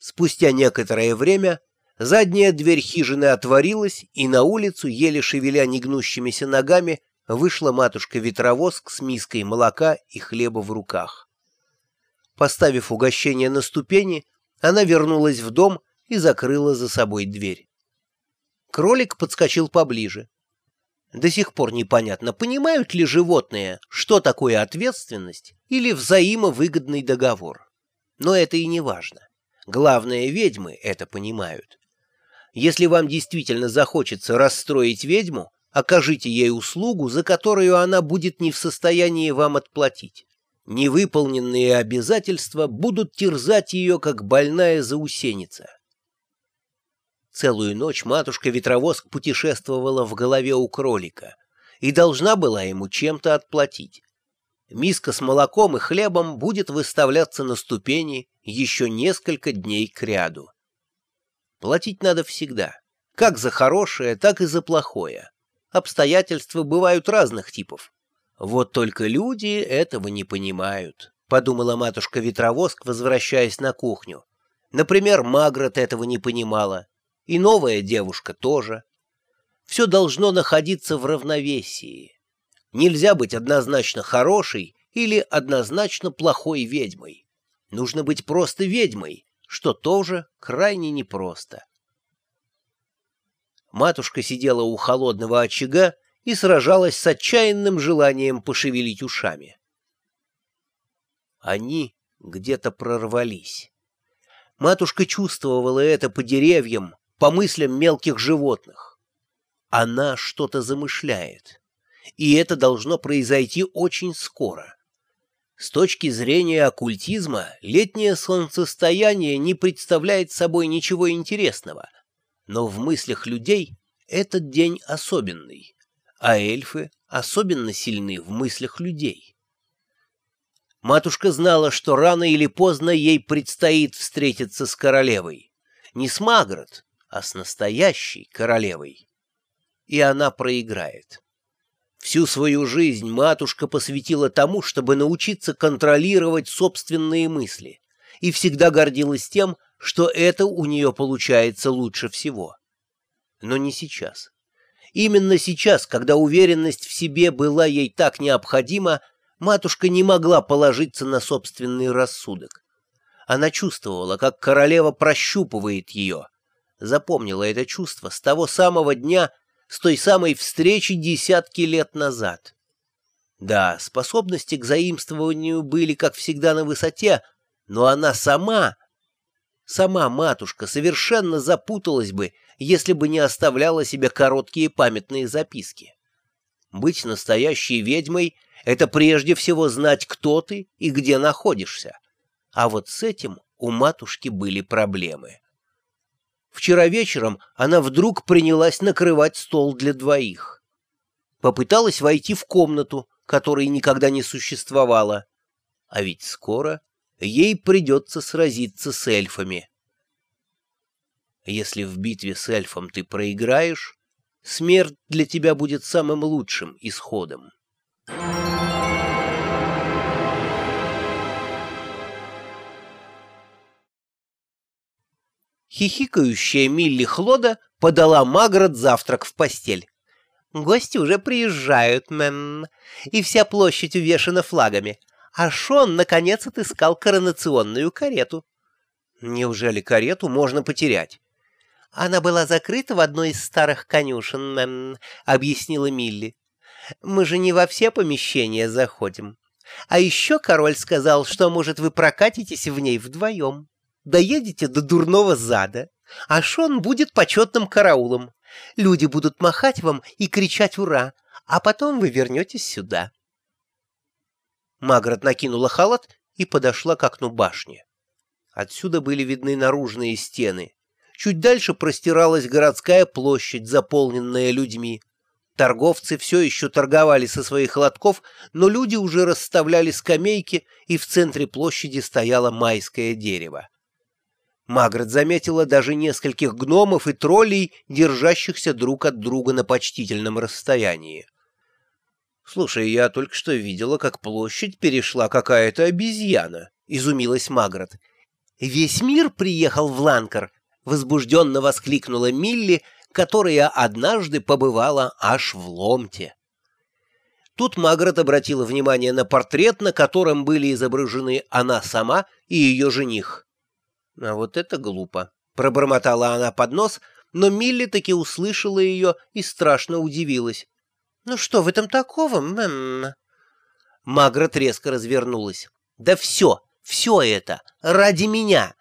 Спустя некоторое время задняя дверь хижины отворилась, и на улицу, еле шевеля негнущимися ногами, вышла матушка-ветровоск с миской молока и хлеба в руках. Поставив угощение на ступени, она вернулась в дом и закрыла за собой дверь. Кролик подскочил поближе. До сих пор непонятно, понимают ли животные, что такое ответственность или взаимовыгодный договор. Но это и не важно. Главное, ведьмы это понимают. Если вам действительно захочется расстроить ведьму, окажите ей услугу, за которую она будет не в состоянии вам отплатить. Невыполненные обязательства будут терзать ее, как больная заусеница. Целую ночь матушка-ветровоск путешествовала в голове у кролика и должна была ему чем-то отплатить. Миска с молоком и хлебом будет выставляться на ступени еще несколько дней кряду. Платить надо всегда, как за хорошее, так и за плохое. Обстоятельства бывают разных типов. Вот только люди этого не понимают, подумала матушка-ветровоск, возвращаясь на кухню. Например, Магрот этого не понимала, и новая девушка тоже. Все должно находиться в равновесии. Нельзя быть однозначно хорошей или однозначно плохой ведьмой. Нужно быть просто ведьмой, что тоже крайне непросто. Матушка сидела у холодного очага и сражалась с отчаянным желанием пошевелить ушами. Они где-то прорвались. Матушка чувствовала это по деревьям, по мыслям мелких животных. Она что-то замышляет, и это должно произойти очень скоро. С точки зрения оккультизма, летнее солнцестояние не представляет собой ничего интересного, но в мыслях людей этот день особенный, а эльфы особенно сильны в мыслях людей. Матушка знала, что рано или поздно ей предстоит встретиться с королевой. Не с Магрот, а с настоящей королевой. И она проиграет. Всю свою жизнь матушка посвятила тому, чтобы научиться контролировать собственные мысли, и всегда гордилась тем, что это у нее получается лучше всего. Но не сейчас. Именно сейчас, когда уверенность в себе была ей так необходима, матушка не могла положиться на собственный рассудок. Она чувствовала, как королева прощупывает ее, запомнила это чувство с того самого дня, с той самой встречи десятки лет назад. Да, способности к заимствованию были, как всегда, на высоте, но она сама, сама матушка, совершенно запуталась бы, если бы не оставляла себе короткие памятные записки. Быть настоящей ведьмой — это прежде всего знать, кто ты и где находишься. А вот с этим у матушки были проблемы. Вчера вечером она вдруг принялась накрывать стол для двоих. Попыталась войти в комнату, которой никогда не существовало. А ведь скоро ей придется сразиться с эльфами. Если в битве с эльфом ты проиграешь, смерть для тебя будет самым лучшим исходом. Хихикающая Милли Хлода подала Магрот завтрак в постель. «Гости уже приезжают, мэм, и вся площадь увешана флагами. А Шон, наконец, отыскал коронационную карету». «Неужели карету можно потерять?» «Она была закрыта в одной из старых конюшен, мэм», — объяснила Милли. «Мы же не во все помещения заходим. А еще король сказал, что, может, вы прокатитесь в ней вдвоем» доедете до дурного зада, а Шон будет почетным караулом. Люди будут махать вам и кричать «Ура!», а потом вы вернетесь сюда. Магрот накинула халат и подошла к окну башни. Отсюда были видны наружные стены. Чуть дальше простиралась городская площадь, заполненная людьми. Торговцы все еще торговали со своих лотков, но люди уже расставляли скамейки, и в центре площади стояло майское дерево. Маград заметила даже нескольких гномов и троллей, держащихся друг от друга на почтительном расстоянии. «Слушай, я только что видела, как площадь перешла какая-то обезьяна», — изумилась Маград. Весь мир приехал в Ланкар, возбужденно воскликнула Милли, которая однажды побывала аж в Ломте. Тут Магрот обратила внимание на портрет, на котором были изображены она сама и ее жених. А вот это глупо. Пробормотала она под нос, но Милли таки услышала ее и страшно удивилась. «Ну что в этом такого, мэм?» Магрот резко развернулась. «Да все, все это ради меня,